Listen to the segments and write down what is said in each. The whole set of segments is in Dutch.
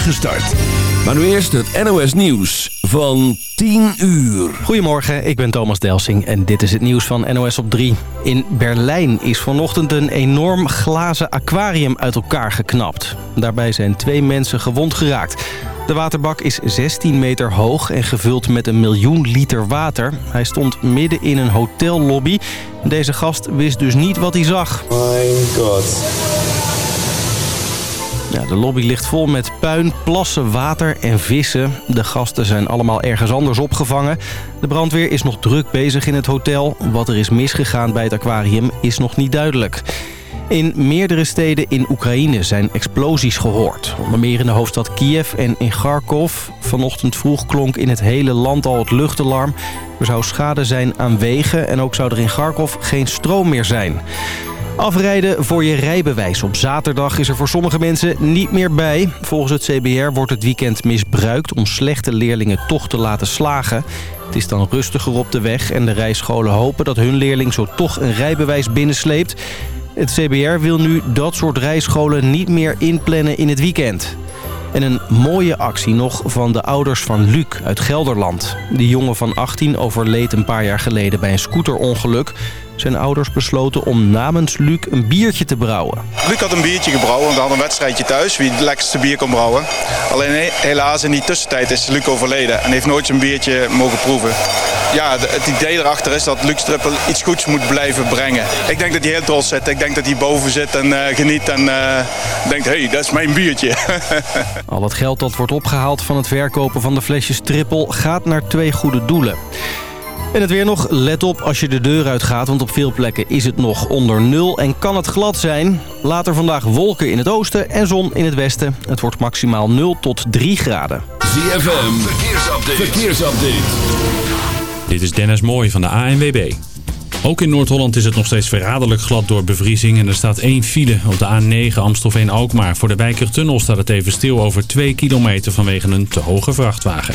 start. Maar nu eerst het NOS Nieuws van 10 uur. Goedemorgen, ik ben Thomas Delsing en dit is het nieuws van NOS op 3. In Berlijn is vanochtend een enorm glazen aquarium uit elkaar geknapt. Daarbij zijn twee mensen gewond geraakt. De waterbak is 16 meter hoog en gevuld met een miljoen liter water. Hij stond midden in een hotellobby. Deze gast wist dus niet wat hij zag. Mijn god. De lobby ligt vol met puin, plassen, water en vissen. De gasten zijn allemaal ergens anders opgevangen. De brandweer is nog druk bezig in het hotel. Wat er is misgegaan bij het aquarium is nog niet duidelijk. In meerdere steden in Oekraïne zijn explosies gehoord. Onder meer in de hoofdstad Kiev en in Kharkov. Vanochtend vroeg klonk in het hele land al het luchtalarm. Er zou schade zijn aan wegen en ook zou er in Kharkov geen stroom meer zijn. Afrijden voor je rijbewijs op zaterdag is er voor sommige mensen niet meer bij. Volgens het CBR wordt het weekend misbruikt om slechte leerlingen toch te laten slagen. Het is dan rustiger op de weg en de rijscholen hopen dat hun leerling zo toch een rijbewijs binnensleept. Het CBR wil nu dat soort rijscholen niet meer inplannen in het weekend. En een mooie actie nog van de ouders van Luc uit Gelderland. Die jongen van 18 overleed een paar jaar geleden bij een scooterongeluk. Zijn ouders besloten om namens Luc een biertje te brouwen. Luc had een biertje gebrouwen, want we hadden een wedstrijdje thuis. Wie het lekkerste bier kon brouwen. Alleen he- helaas in die tussentijd is Luc overleden en heeft nooit zijn biertje mogen proeven. Ja, het idee erachter is dat Luc Strippel iets goeds moet blijven brengen. Ik denk dat hij heel trots zit. Ik denk dat hij boven zit en eh, geniet en eh, denkt, hé, hey, dat is mijn biertje. Al het geld dat wordt opgehaald van het verkopen van de flesjes trippel gaat naar twee goede doelen. En het weer nog, let op als je de deur uitgaat, want op veel plekken is het nog onder nul en kan het glad zijn. Later vandaag wolken in het oosten en zon in het westen. Het wordt maximaal 0 tot 3 graden. ZFM, verkeersupdate. verkeersupdate. Dit is Dennis Mooij van de ANWB. Ook in Noord-Holland is het nog steeds verraderlijk glad door bevriezing. En er staat één file op de A9 Amstelveen-Alkmaar. Voor de Bijkertunnel staat het even stil over 2 kilometer vanwege een te hoge vrachtwagen.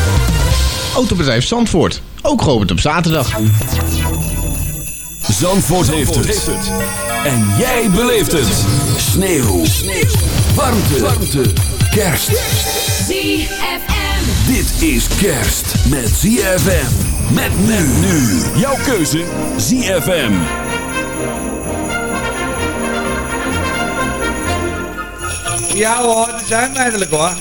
Autobedrijf Zandvoort, ook geopend op zaterdag. Zandvoort, heeft, het. En jij beleeft het. Sneeuw. Sneeuw. Warmte. Warmte. Kerst. ZFM. Dit is kerst met ZFM. Met men nu. Jouw keuze ZFM. Ja hoor, daar zijn we eindelijk hoor.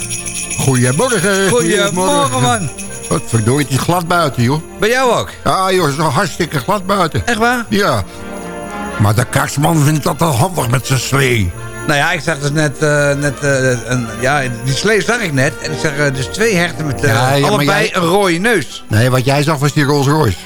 Goedemorgen. Goedemorgen man. Wat verdorie, het is glad buiten, joh. Bij jou ook? Ja, joh, het is hartstikke glad buiten. Echt waar? Ja. Maar de kastman vindt dat wel handig met zijn slee. Nou ja, ik zag dus net, eh, net eh, een, ja, die slee zag ik net. En ik zag eh, dus twee herten met Ja, ja, maar allebei jij- een rode neus. Nee, wat jij zag was die Rolls Royce.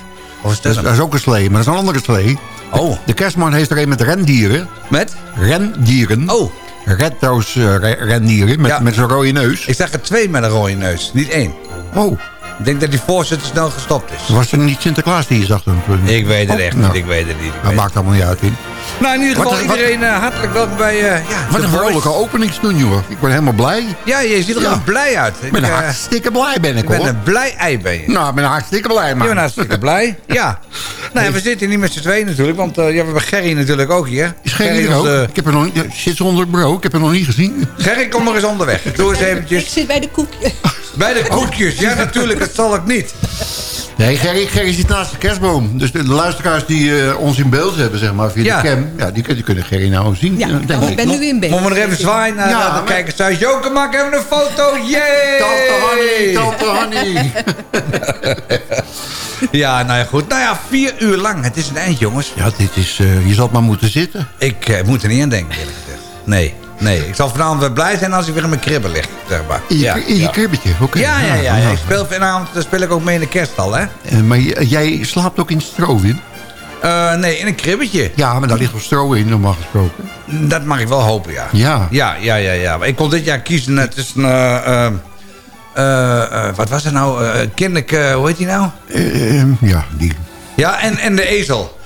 Is Dat is, dat is ook een slee, maar dat is een andere slee. Oh. De kerstman heeft er een met rendieren. Met? Rendieren. Oh, Retto's re- rendieren met, Ja. met zo'n rode neus. ik zag er twee met een rode neus, niet één. Oh, Ik denk dat die voorzitter snel gestopt is. was er niet Sinterklaas die je zag dan? Ik weet het Oh, echt nou, niet, ik weet het niet. ik Dat maakt allemaal niet uit, in. Nou, in ieder geval wat- iedereen eh, hartelijk welkom bij... eh, ja, Wat een vrolijke openingstune, joh. Ik ben helemaal blij. Ja, je ziet er Ja. wel blij uit. Ik Ik ben eh, hartstikke blij, ben ik, ik ben hoor. een blij ei ben je. Nou, ik ben hartstikke blij, man. Je bent hartstikke blij. Ja. Nou, ja, we zitten hier niet met z'n tweeën natuurlijk. Want ja, we hebben Gerry natuurlijk ook hier. Is Gerry er ook? eh, Ik heb er nog niet... ja, Zit ze onder het bureau? Ik heb hem nog niet gezien. Gerry, kom nog eens onderweg. Doe eens Ik eventjes. zit bij de koekjes. Bij de koekjes. Ja, natuurlijk. Dat zal ik niet. Nee, Gerry, Gerry zit naast de kerstboom. Dus de, de luisteraars die eh, ons in beeld hebben, zeg maar, via Ja. de cam... Ja, die, kun- die kunnen Gerry nou zien. Ja, eh, denk want ik ben nu in beeld. Moeten we nog even zwaaien naar Ja, de maar- kijkers thuis. Joke, maak even een foto. Yay! Tante Hanny, tante Hanny. Ja, nou ja, goed. Nou ja, vier uur lang. Het is een eind, jongens. Ja, dit is... eh, je zal maar moeten zitten. Ik moet er niet aan denken, eerlijk gezegd. Nee, nee. Ik zal vanavond wel blij zijn als ik weer in mijn kribben lig, zeg maar. In je, ja, in je ja. kribbetje, oké. Ja, ja, ja. ja. Ik speel vanavond eh, speel ik ook mee in de kerststal, hè? eh, maar j- jij slaapt ook in stro in? Eh, nee, in een kribbetje. Ja, maar daar ligt wel stro in, normaal gesproken. Dat mag ik wel hopen, ja. Ja. Ja, ja, ja, ja. Maar ik kon dit jaar kiezen eh, tussen eh, eh, eh, eh, wat was het nou? Eh eh, hoe heet die nou? Eh, eh, ja, die. Ja, en, en de ezel.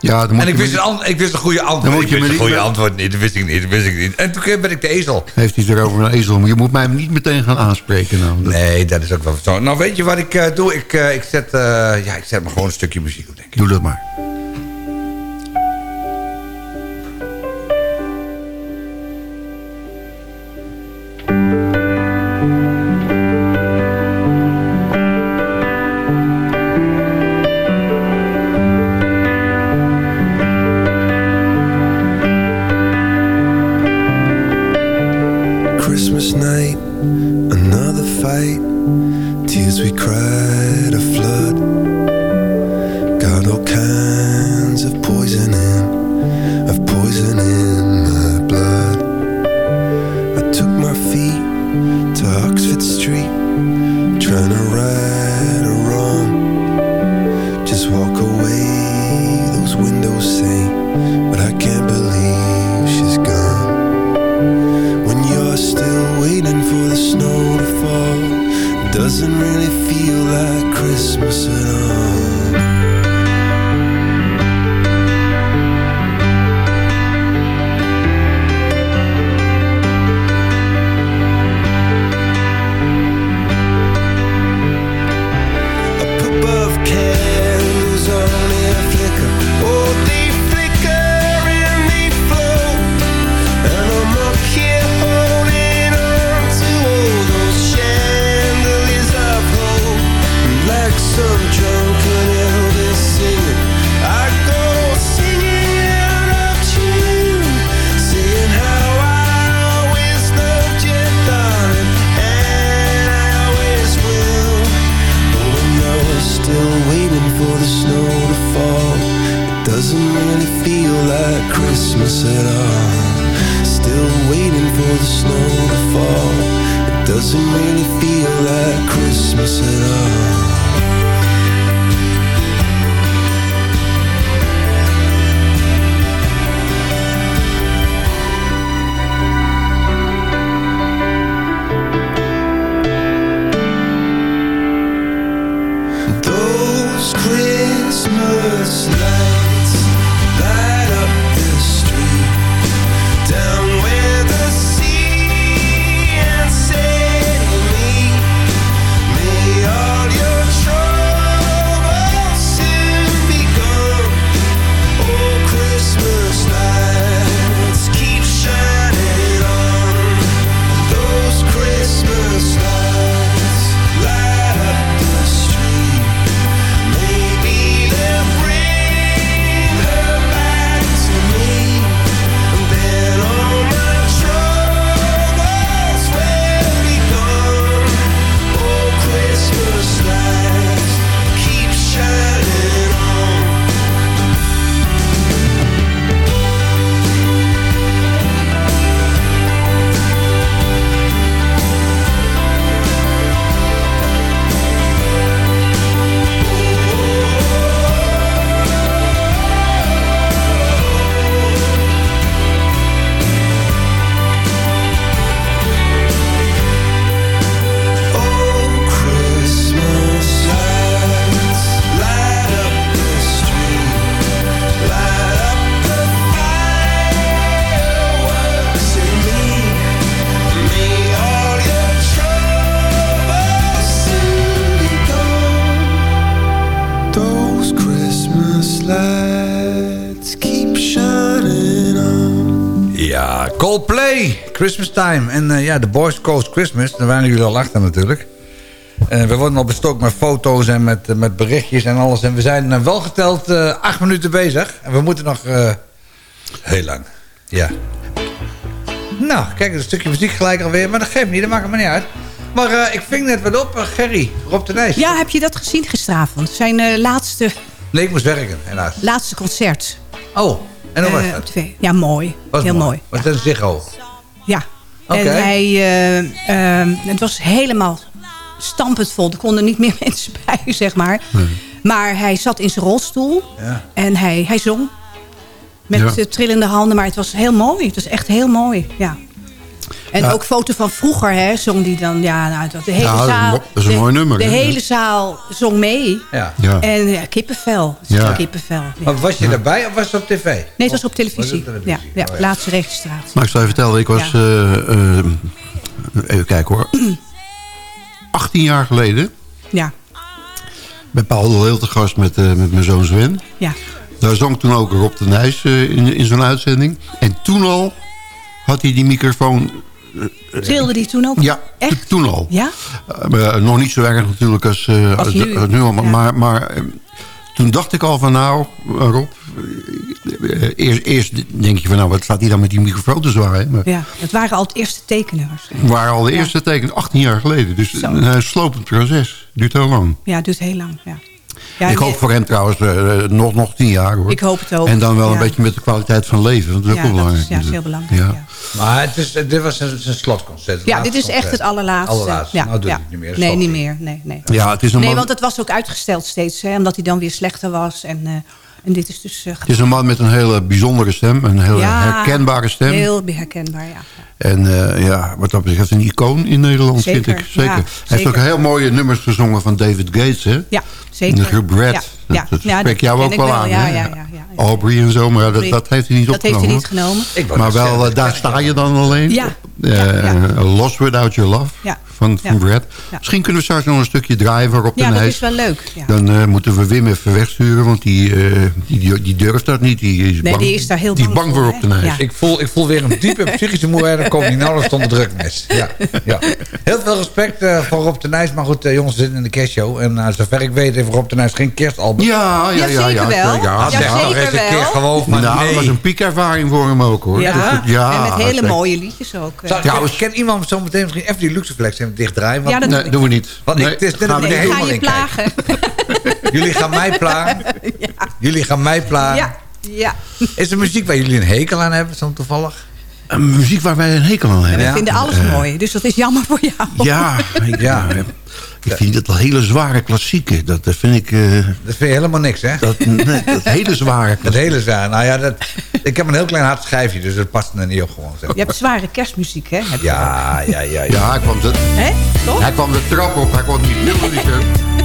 Ja, dan moet En ik wist, me- een, an- ik wist een goede Dan antwoord. moet Ik je wist me een niet- goede antwoord niet. Dat wist ik niet. Dat wist ik niet. En toen ben ik de ezel. Heeft hij het erover een ezel. Maar je moet mij niet meteen gaan aanspreken. Nou. Dat- Nee, dat is ook wel zo. Nou, weet je wat ik eh, doe? Ik, eh, ik, zet, eh, ja, ik zet maar gewoon een stukje muziek op, denk ik. Doe dat maar. Christmas Time. En eh, ja, de Boys Coast Christmas, daar waren jullie al achter natuurlijk. Eh, we worden al bestookt met foto's en met, met berichtjes en alles. En we zijn eh, wel geteld acht minuten bezig. En we moeten nog heel lang. Ja. Nou, kijk, een stukje muziek gelijk alweer. Maar dat geeft niet, dat maakt me niet uit. Maar ik ving net wat op. Gerry, Rob de Nijs. Ja, heb je dat gezien gisteravond? Zijn laatste, Nee, ik moest werken, helaas. laatste concert. Oh, en hoe was dat? Ja, mooi. Was Heel mooi. Was dat een Ziggo? En hij, eh, ehm, het was helemaal stampend vol. Er konden niet meer mensen bij, zeg maar. Maar hij zat in zijn rolstoel Ja. en hij, hij zong. Met Ja. trillende handen, maar het was heel mooi. Het was echt heel mooi, ja. En ook foto van vroeger, hè, zong die dan. Ja, nou, dat de hele Ja, zaal. dat is een de- mooi nummer, De hele zaal zong mee. Ja. Ja. En ja, kippenvel. Ja. Kippenvel. Ja. Maar was je daarbij of was het op tv? Nee, het was op televisie. Was het op televisie? Ja, ja, Oh, ja. laatste registratie. Maar ik zal je vertellen, ik was... Ja. eh, eh, even kijken hoor. 18 jaar geleden Ja, bij Paul de Leeuw te gast met, eh, met mijn zoon Sven. ja. Daar zong toen ook Rob de Nijs in, in zo'n uitzending. En toen al had hij die microfoon... Trilde die toen ook? Ja, Echt? toen al. Ja? Eh, eh, nog niet zo erg natuurlijk als, eh, Als nu. als al, maar, Ja. maar, maar, toen dacht ik al van nou, Rob... eerst, eerst denk je van nou, wat staat hij dan met die microfoon te zwaaien? Maar Ja, het waren al het eerste tekenen waarschijnlijk. waren al de eerste tekenen 18 jaar geleden. Dus Zo. een slopend proces. Duurt heel lang. Ja, het duurt heel lang. Ja. Ja, ik hoop voor hem trouwens eh, eh, nog, nog 10 jaar hoor. Ik hoop het ook. En dan wel een Ja. beetje met de kwaliteit van leven. Want dat is Ja, ook wel belangrijk. is, ja, dat is heel belangrijk. Ja. Ja, Maar het is, dit was een, een slotconcert. ja dit is echt het allerlaatste. Allerlaatste. Ja, Nou doe het niet meer. Nee, niet meer. Nee, nee. Ja, het is een nee, want het was ook uitgesteld steeds. Hè, omdat hij dan weer slechter was. En, eh, en dit is dus... eh, het is een man met een hele bijzondere stem. Een hele Ja, herkenbare stem. Heel herkenbaar, ja. En eh, ja, wat dat betreft een icoon in Nederland, Zeker, vind ik. Zeker. ja, Hij heeft ook heel mooie nummers gezongen van David Gates, hè? Ja, zeker. In de groep Red. Ja, Dat, ja, dat ja, spreekt dat jou ook ik wel wel. aan, Ja, hè? ja, ja. Aubrey en zo, maar dat, heeft hij niet Dat heeft opgenomen. hij niet genomen. Ik Maar wel, daar ik sta je dan alleen. Ja. Eh, Ja, ja. Lost Without Your Love Ja. van, van Ja. Brad. Ja. Misschien kunnen we straks nog een stukje draaien voor Rob Ja, de dat is wel leuk. Ja. Dan eh, moeten we Wim even wegsturen, want die, eh, die, die, die durft dat niet. Die is Nee, bang, die is daar heel die is bang voor, voor Rob de. Ja. Ik voel, ik voel weer een diepe psychische moeheid. Dan komt hij nauwelijks te onderdrukken is. Ja, ja. Heel veel respect eh, voor Rob de Nijs. Maar goed, eh, jongens, we zitten in de kerstshow. En eh, zover ik weet heeft Rob de Nijs geen kerstalbum. Ja, ja, ja. Ja, zeker wel. Ja, Ja, zeg zeker toch eens een keer wel. gewoon van nou, nee. dat was een piekervaring voor hem ook, hoor. Ja. Dus het- ja en met hele mooie liedjes ook. Eh. Zou- Trouwens- Ken iemand zo meteen misschien even die Luxeflex even dichtdraaien? Want Ja, dat- Nee, doen we niet. Want ik- Nee, het is net gaan een we Nee, ik ga je plagen. jullie gaan mij plagen. Jullie gaan mij plagen. Ja, ja. Is er muziek waar jullie een hekel aan hebben, zo toevallig? Een muziek waar wij een hekel aan En hebben. we vinden alles mooi. Dus dat is jammer voor jou. Ja, ik, Ja. Ik vind dat hele zware klassieke. Dat, dat vind ik... eh, Dat vind je helemaal niks, hè? dat, nee, dat hele zware Dat klassieke. hele zwaar. Nou ja, dat, ik heb een heel klein hard schijfje, dus dat past er niet op gewoon. Zeg. Je hebt zware kerstmuziek, hè? Heb je Ja, ja, ja, ja. Ja, hij kwam, de, wel. Hè? Toch? hij kwam de trap op. Hij kon niet heel niet.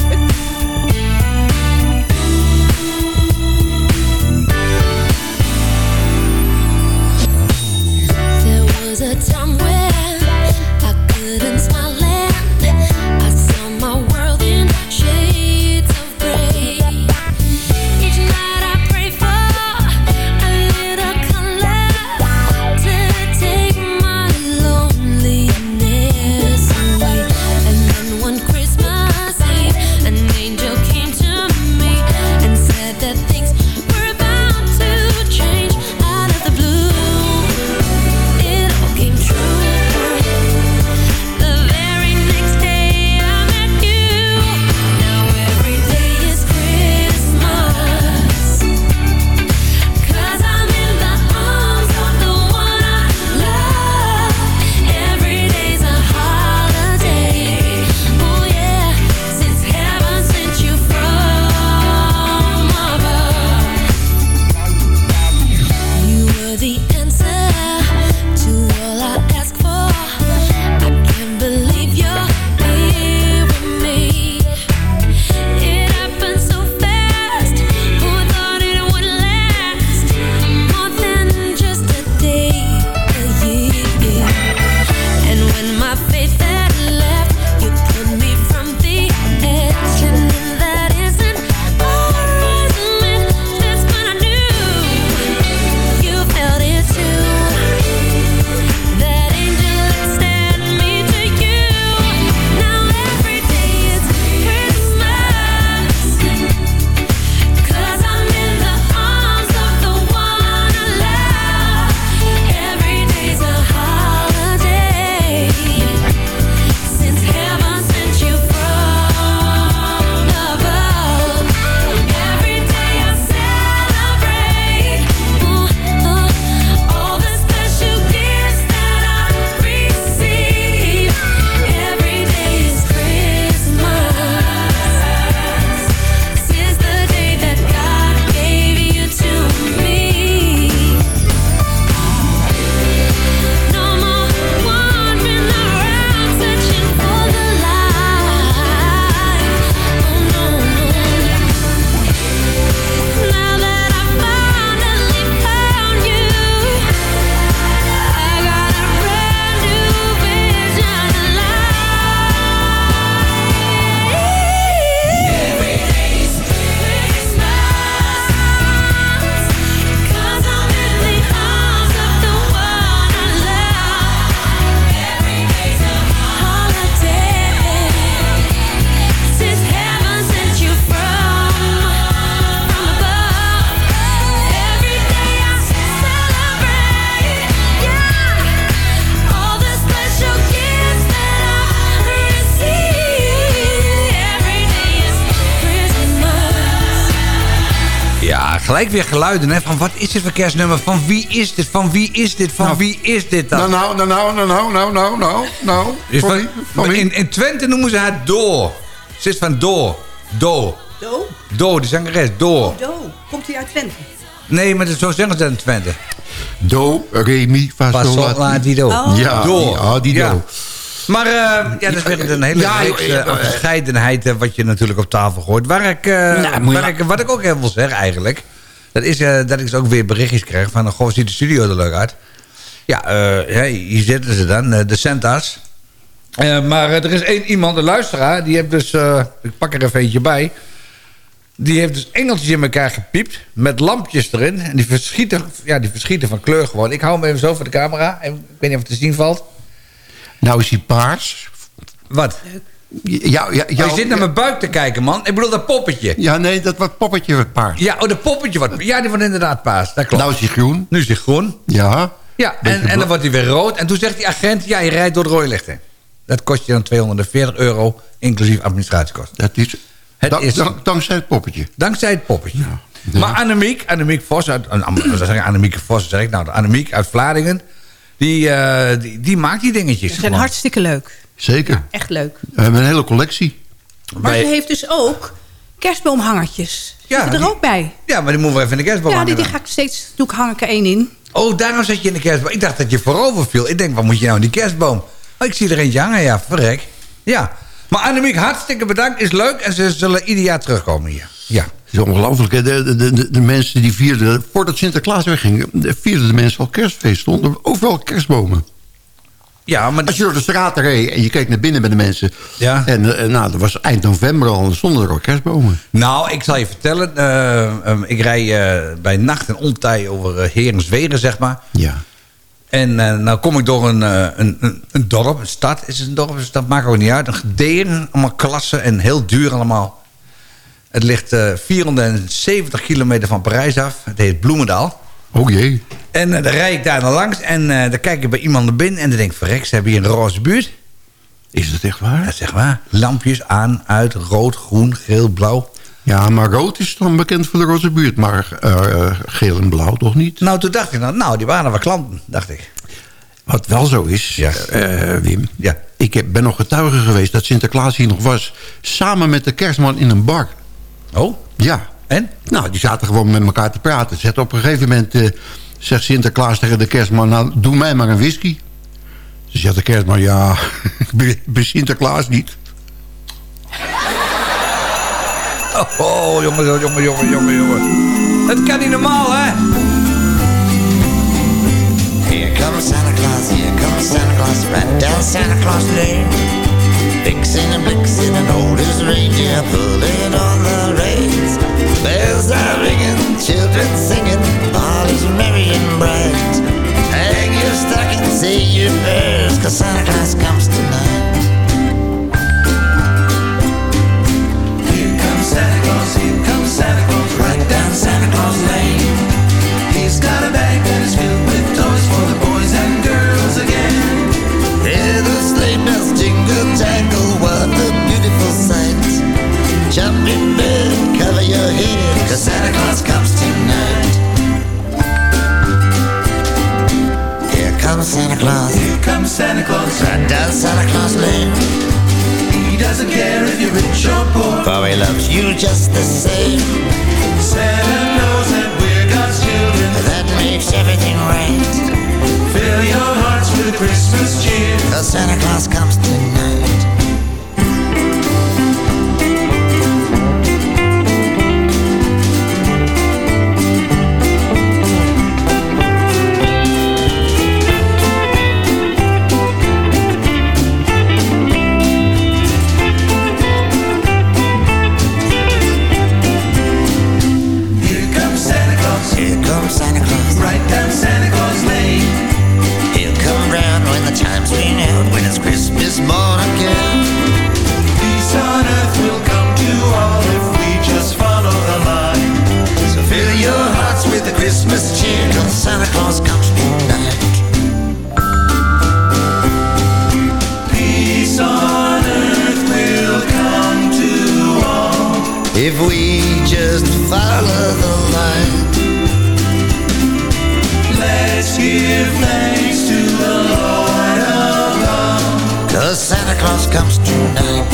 Weer geluiden. Hè, van wat is dit voor kerstnummer? Van wie is dit? Van wie is dit? Van Nou, wie is dit dan? Nou, nou, nou, nou, nou, nou, nou, nou, nou. Is Van van- wie? Van wie? in, in Twente noemen ze haar Door. Ze is van Door. Door. Do? Door, die zangeres. Door. Do. Komt hij uit Twente? Nee, maar dat- zo zeggen ze in Twente. Do, re, mi, fa, sol, la, die Do. Oh. Ja, Door. die- ah, die Ja. do. Maar eh, ja, dat is weer een hele Ja, reeks eh, wat je natuurlijk op tafel gooit. Waar ik, eh, Nou, waar nou- ik, wat ik ook even wil zeggen eigenlijk... dat is eh, dat ik dus ook weer berichtjes krijg van... goh, ziet de studio er leuk uit. Ja, eh, hier zitten ze dan, eh, de Centa's. Eh, maar er is één iemand, een luisteraar... die heeft dus, eh, ik pak er even eentje bij... Die heeft dus engeltjes in elkaar gepiept. Met lampjes erin. En die verschieten, ja, die verschieten van kleur gewoon. Ik hou hem even zo voor de camera. En Ik weet niet of het te zien valt. Nou is hij paars. Wat? Ja, ja, je zit naar mijn buik te kijken, man. Ik bedoel dat poppetje. Ja, nee, dat wat poppetje wordt paars. Ja, oh, dat poppetje wat. Ja, die wordt inderdaad paas. Dat klopt. Nou is hij groen. nu is hij groen. Ja. Ja, en, en dan wordt hij weer rood. En toen zegt die agent, ja, je rijdt door het rode licht heen. Dat kost je dan 240 euro, inclusief administratiekosten. Dat is, Het dank- is- dank- dankzij het poppetje. Dankzij het poppetje. Ja. Maar Annemiek, Annemiek Vos uit... Vos, zeg ik nou. Annemiek uit Vlaardingen. Die, eh, die, die maakt die dingetjes. Ze zijn gewoon. hartstikke leuk. Zeker. Echt leuk. We hebben een hele collectie. Maar Bij- ze heeft dus ook kerstboomhangertjes. Ja, Ja, Zitten er die- ook bij. Ja, maar die moeten we even in de kerstboom Ja, die, hangen die dan. ga ik steeds... Doe ik hang ik er één in. Oh, daarom zat je in de kerstboom. Ik dacht dat je voorover viel. Ik denk, wat moet je nou in die kerstboom? Oh, ik zie er eentje hangen, ja, verrek. Ja. Maar Annemiek, hartstikke bedankt. Is leuk. En ze zullen ieder jaar terugkomen hier. Ja. Het is ongelooflijk. hè. De, de, de, de mensen die vierden... Voordat Sinterklaas wegging, de- vierden de mensen al kerstfeest. Stonden overal kerstbomen. Ja, maar... Als je door de straten reed en je keek naar binnen bij de mensen... Ja. En eh, nou, dat was eind november al en stonden er al kerstbomen. Nou, ik zal je vertellen. eh, ehm, ik rij eh, bij nacht en ontij over Herenswegen, zeg maar. Ja. En nou kom ik door een, een, een, een dorp, een stad. Is het een dorp? Een stad maakt ook niet uit. Een gedegen, allemaal klassen en heel duur allemaal. Het ligt eh 470 kilometer van Parijs af. Het heet Bloemendaal. Oh jee. En eh, dan rijd ik daar naar langs en eh, dan kijk ik bij iemand naar binnen... en dan denk ik, verrek, ze hebben hier een roze buurt. Is dat echt waar? Dat zeg maar. Lampjes aan, uit, rood, groen, geel, blauw. Ja, maar rood is dan bekend voor de roze buurt. Maar eh, geel en blauw toch niet? Nou, toen dacht ik, nou, nou die waren wel klanten, dacht ik. Wat wel zo is, Ja. eh, Wim. Ja. Ik heb, ben nog getuige geweest dat Sinterklaas hier nog was. Samen met de kerstman in een bar. Oh, Ja. En? Nou, die zaten gewoon met elkaar te praten. Zet op een gegeven moment eh, zegt Sinterklaas tegen de kerstman... nou, doe mij maar een whisky. Ze zegt de kerstman, ja, ik ben- Sinterklaas niet. Oh, oh, jongen, jongen, jongen, jongen, jongen. Het kan niet normaal, hè? Here comes Santa Claus, here comes Santa Claus, right down Santa Claus Lane. Fixing and blixing and old as reindeer, pulling on the. Bells are ringing, children singing, all is merry and bright. Hang your stocking, say your prayers, cause Santa Claus comes tonight. Here comes Santa Claus, here comes Santa Claus, right down Santa Claus Lane. He's got a bag that is filled with toys for the boys and girls again. Hear the sleigh bells jingle jangle, Santa Claus comes tonight. Here comes Santa Claus. Here comes Santa Claus. Right down Santa Claus Lane. He doesn't care if you're rich or poor. For he loves you just the same. Santa knows that we're God's children. That makes everything right. Fill your hearts with Christmas cheer. Cause Santa Claus comes tonight. Santa Claus comes tonight. Peace on earth will come to all if we just follow the light. Let's give thanks to the Lord above. Cause Santa Claus comes tonight.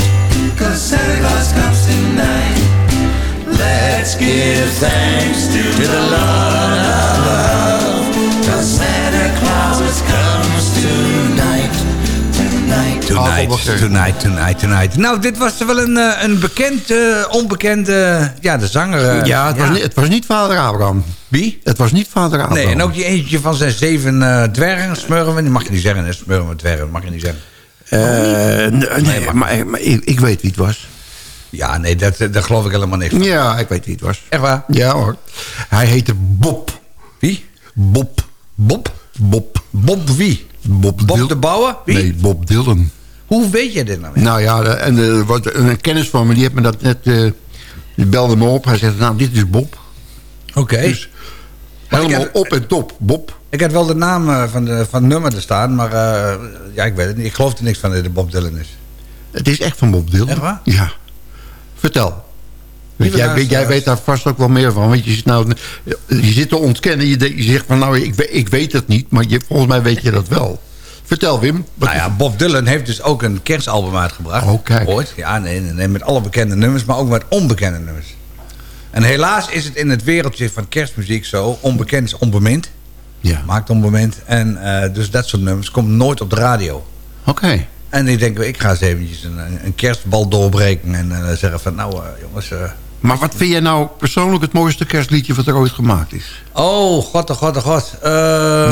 Cause Santa Claus comes tonight. Let's give thanks to, to the Lord. Tonight. Tonight, tonight, tonight. Nou, dit was wel een, eh, een bekend, eh, onbekend, eh, ja, de zanger. eh, ja, het, Was niet, het was niet vader Abraham. Wie? Het was niet vader Abraham. Nee, en ook die eentje van zijn zeven eh, dwergen, smurven. Die mag je niet zeggen, hè, smurven, dwergen, mag je niet zeggen. Nee, maar, maar ik, ik weet wie het was. Ja, nee, dat, daar geloof ik helemaal niks van. Ja, ik weet wie het was. Echt waar? Ja hoor. Hij heette Bob. Wie? Bob. Bob? Bob. Bob wie? Bob, de Bouwer? Wie? Nee, Bob Dylan. Hoe weet je dit nou? weer? Nou ja, en er een kennis van me, die heeft me dat net... eh, die belde me op. Hij zegt, nou, dit is Bob. Oké. Dus helemaal op en top. Bob. Ik had wel de naam eh, van, de, van het nummer te staan, maar eh, ja, ik weet het niet. Ik geloof er niks van dat het Bob Dylan is. Het is echt van Bob Dylan. Echt waar? Ja. Vertel. Weet jij, weet, jij weet daar vast ook wel meer van. Want je zit, nou, je zit te ontkennen. Je, zegt van, nou, ik, weet- ik weet het niet. Maar je, volgens mij weet je dat wel. Vertel, Wim. Nou ja, Bob Dylan heeft dus ook een kerstalbum uitgebracht. Oh, kijk. Ooit. Ja, nee, nee, nee, met alle bekende nummers, maar ook met onbekende nummers. En helaas is het in het wereldje van kerstmuziek zo. Onbekend is onbemind. Ja. Maakt onbemind. En eh, dus dat soort nummers komt nooit op de radio. Oké. En ik denk, ik ga eens eventjes een, een kerstbal doorbreken. En eh, zeggen van, nou eh, jongens... Maar wat vind jij nou persoonlijk het mooiste kerstliedje wat er ooit gemaakt is? oh, god, oh, god, oh, god. Eh,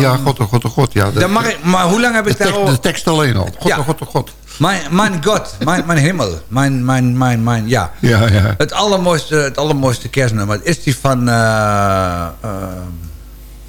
ja, god, oh, god, oh, god. Ja, dan mag ik, maar hoe lang heb ik tekst, daarover... de tekst alleen al. God, Ja. oh, god, oh, god. Mijn, mijn God, mijn, mijn hemel, mijn, mijn, mijn, mijn, ja. Ja, ja. Het allermooiste, het allermooiste kerstnummer is die van, eh, eh,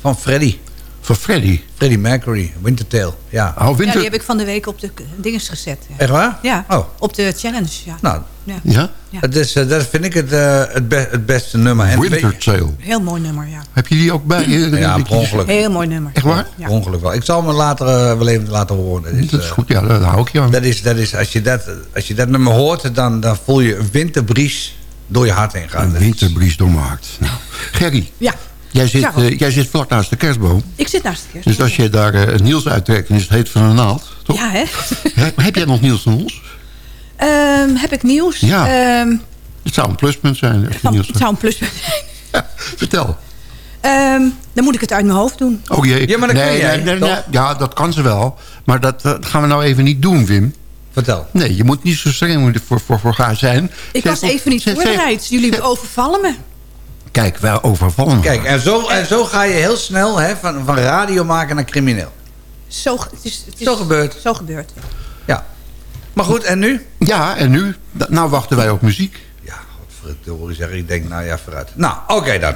van Freddy. Van Freddy. Freddie Mercury, Wintertale, ja. Oh, Ja, winter... die heb ik van de week op de dinges gezet. Ja, Echt waar? ja Oh, op de challenge. Ja. nou, Ja. Ja? Ja. dat, is, eh, dat vind ik het, eh, het, be- het beste nummer. En weet je- Winter Tale. Heel mooi nummer, ja. Heb je die ook bij je? Ja, per ongeluk. Heel mooi nummer. Echt waar? Ja. Per ongeluk wel. Ik zal me later eh, wel even laten horen. Dat is, Dat is eh, goed, ja, daar hou ik je aan. dat is, dat is, als, je dat, als je dat nummer hoort, dan, dan voel je een winterbries door je hart heen gaan. Een Dat is- winterbries doormaakt. Nou, Gerry, Ja. Jij zit, Ja, eh, jij zit vlak naast de kerstboom. Ik zit naast de kerst. Dus als je daar eh, het Niels uittrekt, dan is het heet van een naald. Toch? Ja, hè? Heb, heb jij nog Niels van ons? Ehm, heb ik nieuws? Ja. Ehm, Het zou een pluspunt zijn. Als je van- Niels het zou een pluspunt zijn. Ja, vertel. Ehm, dan moet ik het uit mijn hoofd doen. Oh jee. Ja, maar dat nee, kun jij, nee, nee. Ja, dat kan ze wel. Maar dat, eh, gaan we nou even niet doen, Wim. Vertel. Nee, je moet niet zo streng voor, voor, voor haar zijn. Ik Ze was even niet voorbereid. Jullie overvallen me. Kijk, wij overvallen Kijk, en zo, en zo ga je heel snel hè, van, van radio maken naar crimineel. Zo, het is, het is Zo gebeurt. Zo gebeurt. Ja. Maar goed, en nu? Ja, en nu? Nou wachten wij op muziek. Ja, godverdorie zeg. Ik denk, nou ja, vooruit. Nou, oké dan.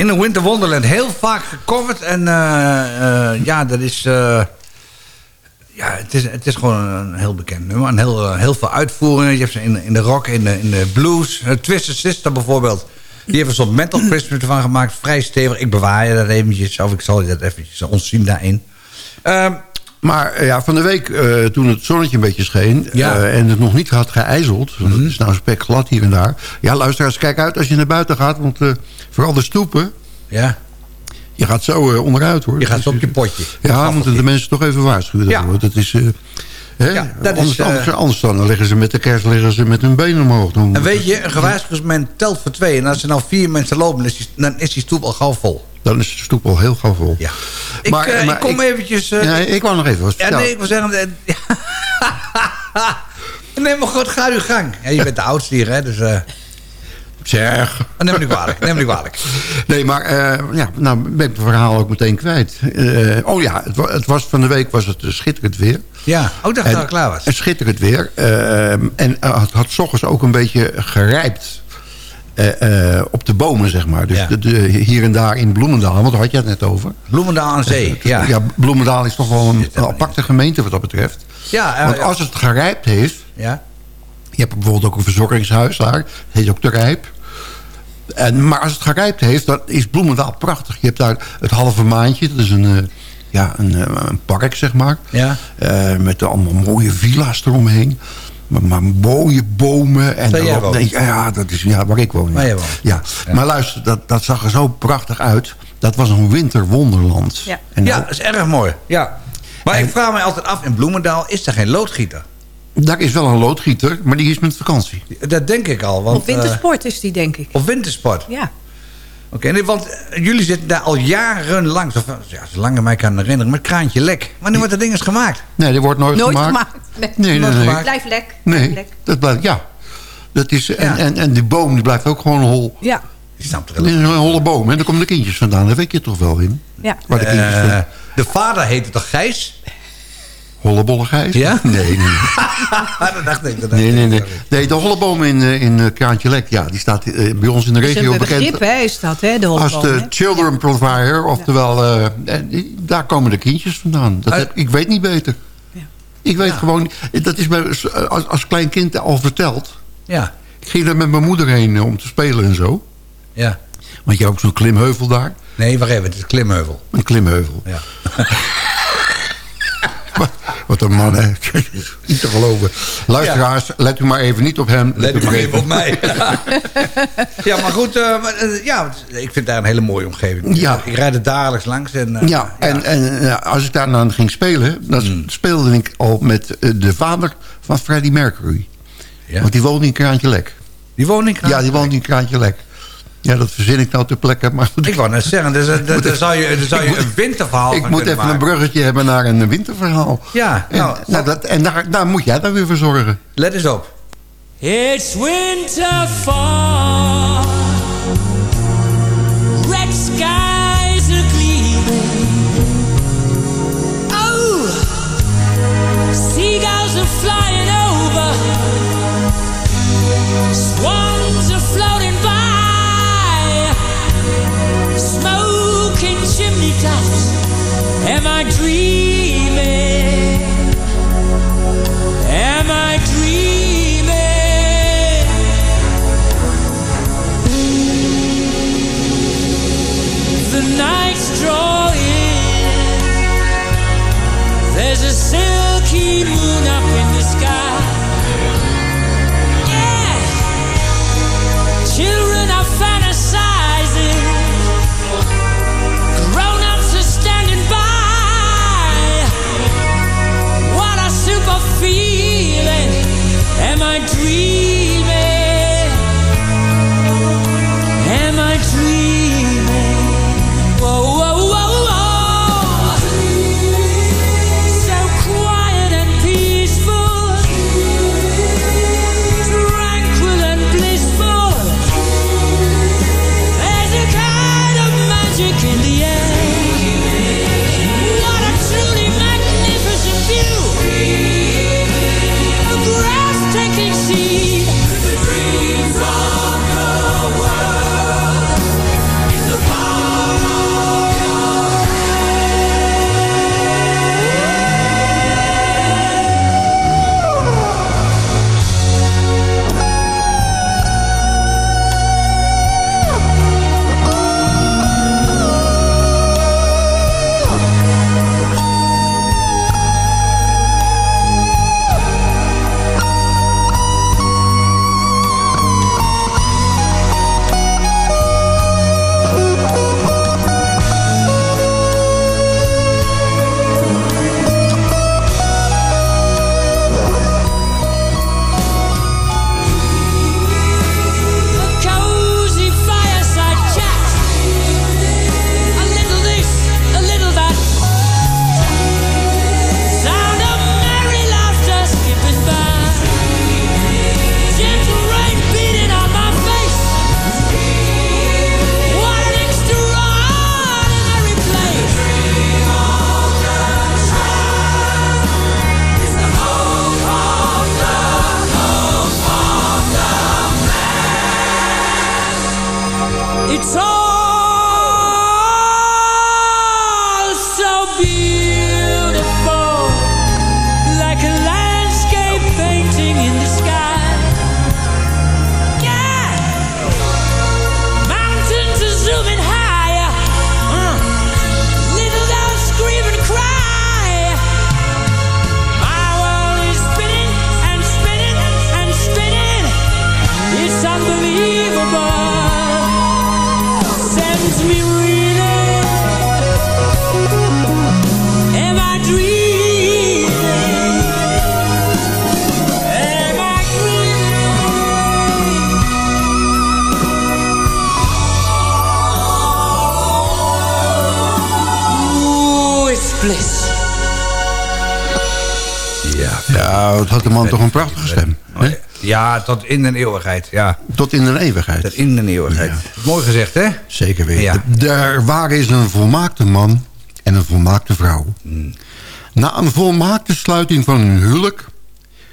In een Winter Wonderland heel vaak gecoverd. En eh, eh, ja, dat is... eh, ja, het is, het is gewoon een heel bekend nummer. Heel, heel veel uitvoeringen. Je hebt ze in, in de rock, in de, in de blues. Twisted Sister bijvoorbeeld. Die heeft een soort mental Christmas ervan gemaakt. Vrij stevig. Ik bewaar je dat eventjes. Of ik zal je dat eventjes ontzien daarin. Ehm, Maar eh, ja, van de week, eh, toen het zonnetje een beetje scheen... Ja. eh, en het nog niet had geijzeld... het is nou spek glad hier en daar... ja, luisteraars, kijk uit als je naar buiten gaat... want vooral de stoepen... ja, je gaat zo onderuit, hoor. je gaat zo op is- je potje. Ja, moeten de mensen toch even waarschuwen. Ja. daarvoor. Dat is... hè? Ja, dat is, anders, eh, anders, anders dan liggen ze met de kerst liggen ze met hun benen omhoog. Dan, En weet je, een gewaarschuwd telt voor twee. En als er nou vier mensen lopen, dan is die, dan is die stoep al gauw vol. dan is de stoep al heel gauw vol. Ja. Ik, Maar- eh, maar ik kom ik- eventjes... eh, Nee, ik wou nog even wat Ja, nee, ik wil zeggen... eh, nee, maar goed, ga uw gang. Ja, je bent de oudste hier, hè, dus... eh Zeg. neem me niet kwalijk, neem me niet kwalijk. Nee, maar eh, ja, nou ben ik het verhaal ook meteen kwijt. Oh ja, het, het was, van de week was het schitterend weer. Ja, ook dacht dat het klaar was. En schitterend weer. eh, en uh, het had 's ochtends ook een beetje gerijpt. Eh, eh, op de bomen, zeg maar. Dus Ja. de, de- hier en daar in Bloemendaal, want daar had je het net over. Bloemendaal aan zee, ja. Ja, Bloemendaal is toch wel een, een aparte gemeente wat dat betreft. Ja, eh, Want als het gerijpt heeft... ja. Je hebt bijvoorbeeld ook een verzorgingshuis daar. Dat heet ook de Rijp. En, maar als het gerijpt heeft, dan is Bloemendaal prachtig. Je hebt daar het halve maandje. Dat is een, ja, een, een park, zeg maar. Ja. Met allemaal mooie villa's eromheen. Maar, mooie bomen. En Waar jij erop- woont? nee, ja, ja, dat is ja, waar ik woon. Waar ja. jij woont. Ja. Maar luister, dat, dat zag er zo prachtig uit. Dat was een winterwonderland. Ja. En ja, dat is erg mooi. Ja. Maar ik vraag me altijd af, in Bloemendaal is er geen loodgieter? daar is wel een loodgieter, maar die is met vakantie. Dat denk ik al. Want, Op wintersport is die, denk ik. eh, op wintersport. Ja. Oké, nee, want eh, jullie zitten daar al jarenlang, of, ja, zolang ik mij kan herinneren, met kraantje lek. Wanneer wordt dat ding eens gemaakt? Nee, die wordt nooit, Nooit gemaakt. gemaakt. Nee. Nee, nee, Nooit nee. gemaakt. Blijf lek. Nee, lek. dat blijft, ja. Dat is, en, Ja. en, en die boom die blijft ook gewoon hol. Ja. Je snapt er een holle boom, en daar komen de kindjes vandaan. Dat weet je toch wel, Wim? Ja. Waar de kindjes Eh, vandaan... de vader heette toch Gijs? Hollebolle Gijs? Ja? Nee, nee. dat dacht ik. Dat dacht Nee, ik. nee, nee. Nee, de holleboom in, eh, in eh, Kraantje Lek, ja, die staat eh, bij ons in de Dat is regio een bekend. begrip, hè, is dat, hè, de Als holleboom, de hè? children provider, oftewel, die- daar komen de kindjes vandaan. Dat heb, ik weet niet beter. Ja. Ik weet gewoon, dat is mij als, als klein kind al verteld. Ja, Ik ging daar met mijn moeder heen om te spelen en zo. ja. Want je hebt ook zo'n klimheuvel daar. Nee, wacht even, het is Klimheuvel. Een klimheuvel. Ja. Wat- een man, hè. niet te geloven. Luisteraars, let u maar even niet op hem. Let u u maar even op mij. ja, maar goed, eh, eh, ja, ik vind daar een hele mooie omgeving. Ja. Ik rijd er dagelijks langs. En, eh, Ja, en, en als ik daar dan ging spelen... dan Hmm. speelde ik al met de vader van Freddie Mercury. Ja. Want die woonde in Kraantje Lek. Die woning Ja, die woonde in Kraantje Lek. Ja, dat verzin ik nou ter plekke. Maar Ik wou net zeggen, dus, daar zou je, daar zou je een winterverhaal ik moet even een bruggetje hebben naar een winterverhaal. Ja, En, nou, nou, dat, en daar, daar moet jij dan weer voor zorgen. let eens op. It's winter fall. Red skies are gleaming. Oh, seagulls are flying over. Swans tops. Am I dreaming? Ja, tot in de eeuwigheid. Ja, Tot in de eeuwigheid. tot in de eeuwigheid. Mooi gezegd, hè? Zeker weten. Ja. Er waren eens een volmaakte man en een volmaakte vrouw. Na een volmaakte sluiting van hun huwelijk...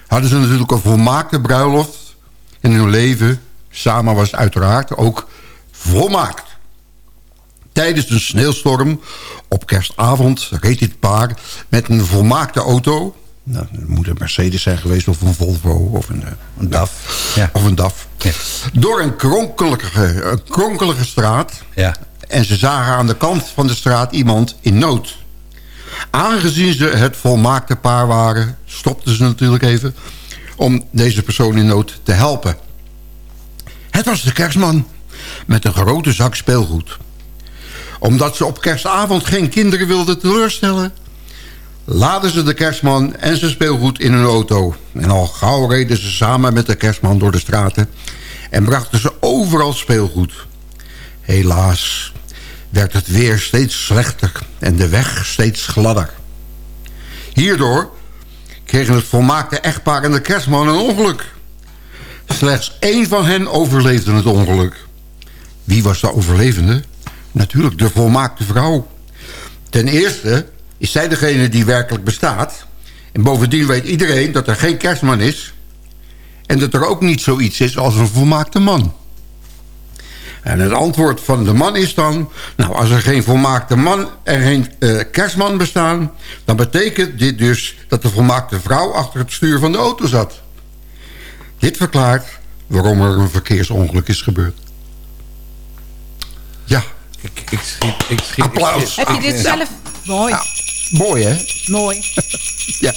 hadden ze natuurlijk een volmaakte bruiloft. En hun leven samen was uiteraard ook volmaakt. Tijdens een sneeuwstorm op kerstavond reed dit paar met een volmaakte auto... Nou, het moet een Mercedes zijn geweest of een Volvo of een, eh, Een DAF. Ja. of een DAF. Ja. Door een kronkelige, een kronkelige straat. Ja. En ze zagen aan de kant van de straat iemand in nood. Aangezien ze het volmaakte paar waren... stopten ze natuurlijk even om deze persoon in nood te helpen. Het was de kerstman met een grote zak speelgoed. Omdat ze op kerstavond geen kinderen wilden teleurstellen... laden ze de kerstman en zijn speelgoed in hun auto. En al gauw reden ze samen met de kerstman door de straten... en brachten ze overal speelgoed. Helaas werd het weer steeds slechter en de weg steeds gladder. Hierdoor kregen het volmaakte echtpaar en de kerstman een ongeluk. Slechts één van hen overleefde het ongeluk. Wie was de overlevende? Natuurlijk de volmaakte vrouw. Ten eerste is zij degene die werkelijk bestaat. En bovendien weet iedereen dat er geen kerstman is. En dat er ook niet zoiets is als een volmaakte man. En het antwoord van de man is dan... nou, als er geen volmaakte man en geen eh, kerstman bestaan... dan betekent dit dus dat de volmaakte vrouw achter het stuur van de auto zat. Dit verklaart waarom er een verkeersongeluk is gebeurd. Ja, Ik, ik schiet, ik schiet, Applaus. ik schiet- Heb je dit Ja. zelf... Mooi, mooi hè? mooi. Ja.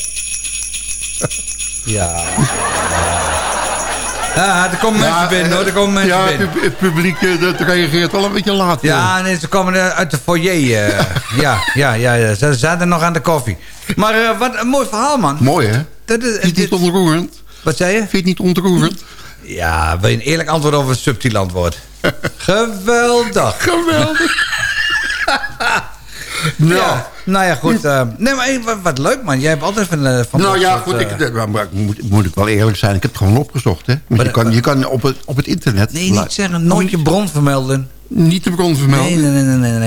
Ja. Ja, er komen mensen binnen hoor, er komen mensen ja, binnen. het, het publiek eh, dat reageert wel een beetje laat. Ja, nee, ze komen eh, uit de foyer. eh. ja, ja, ja, ja, ze zaten nog aan de koffie. Maar eh, wat een mooi verhaal, man. Mooi hè? Dat is, Vind je het niet ontroerend? wat zei je? Vind je het niet ontroerend? Ja, wil je een eerlijk antwoord over een subtiel antwoord? Geweldig. Geweldig. nou, Ja, nou ja, goed. eh, nee, maar wat, wat leuk, man. Jij hebt altijd van... eh, van nou ja, soort, goed, ik, eh, maar ik moet, moet ik wel eerlijk zijn. Ik heb het gewoon opgezocht. Hè? Want je, Maar- kan, je kan op het, op het internet... Nee, niet zeggen. Nooit je bron vermelden. Niet de bron vermelden. Nee, nee, nee, nee,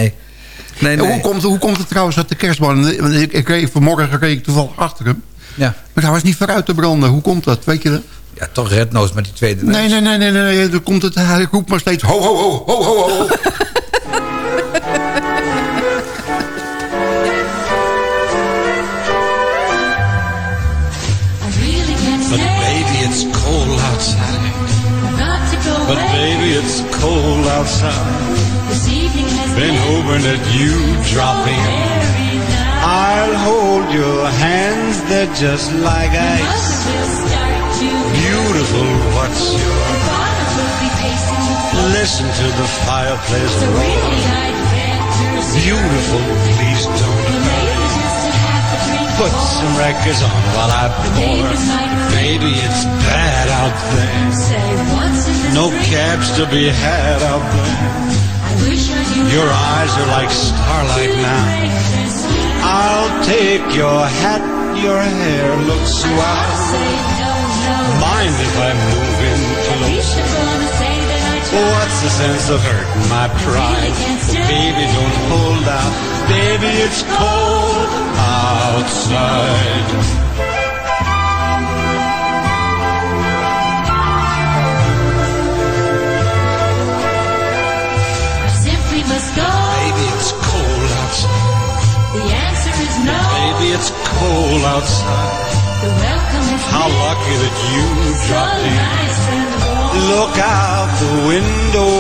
nee. nee. Hoe, komt, hoe komt het trouwens dat de kerstman... want Ik, ik reed, vanmorgen reed ik toevallig achter hem. Ja. Maar hij was niet vooruit te branden. Hoe komt dat? Weet je dat? ja, toch rednoos met die tweede neus. Nee, nee, nee, nee, nee. nee. Dan komt het, hij roept maar steeds... Ho, ho, ho, ho, ho, ho. cold outside. Been hoping that you drop in. I'll hold your hands, they're just like ice. Beautiful, what's your Listen to the fireplace roar. Beautiful, please don't hurry. Put some records on while I pour. Baby, it's bad out there. Say what's no cabs to be had out there. Your eyes are like starlight now. I'll take your hat, your hair looks swell. Mind if I move in close? What's the sense of hurting my pride? Baby, don't hold out. Baby, it's cold outside. Cold outside. How lucky that you dropped in. Look out the window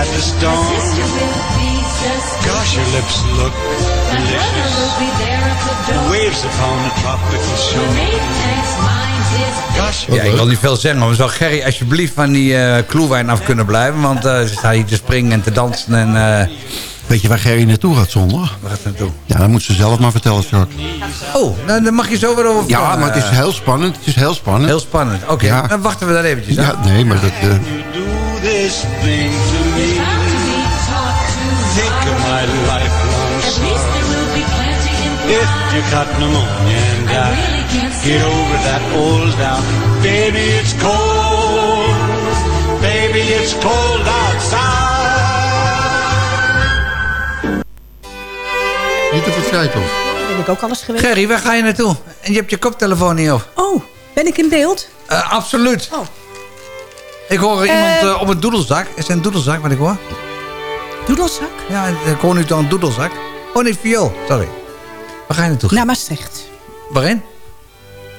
at the storm. Gosh, your lips look delicious. Waves upon the tropical shore. Ja, ik wil niet veel zeggen, maar zou Gerry alsjeblieft van die eh kloewijn af kunnen blijven? Want eh, ze staan hier te springen en te dansen en... eh, Weet je waar Gerry naartoe gaat zondag? Waar gaat het naartoe? Ja, dat moet ze zelf maar vertellen straks. Oh, nou, daar mag je zo weer over Ja, vertellen. maar het is heel spannend. Het is heel spannend. Heel spannend. Oké, Ja. dan wachten we daar eventjes. Ja, nee, maar dat... eh, sorrow. If you got pneumonia and I get over that old doubt, baby, it's cold. Baby, it's cold outside. Niet te verspreiden. Ben ik ook alles geweest. Gerry, waar ga je naartoe? En je hebt je koptelefoon niet op. Oh, ben ik in beeld? Eh, absoluut. Oh. Ik hoor iemand Eh. eh, op een doedelzak. Is het een doedelzak wat ik hoor? Doedelzak? Ja, ik hoor nu toch een doedelzak. Oh nee, viool. Sorry. Waar ga je naartoe? Naar Maastricht. Waarin?